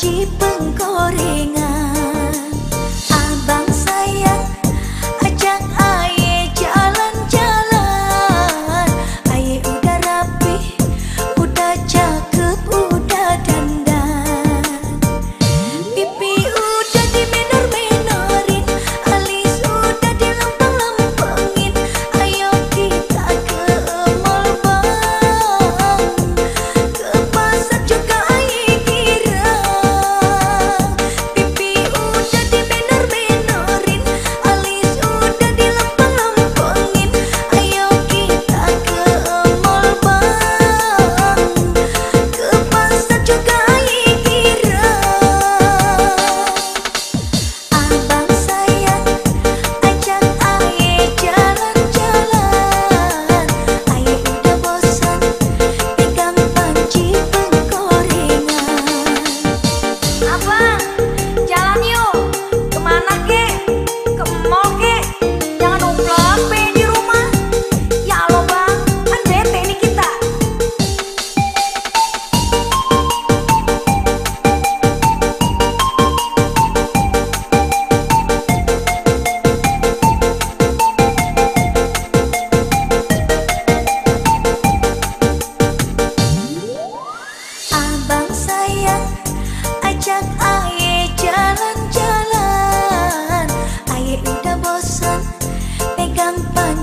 Cipeng korek Abang,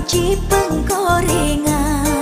panci penggorengan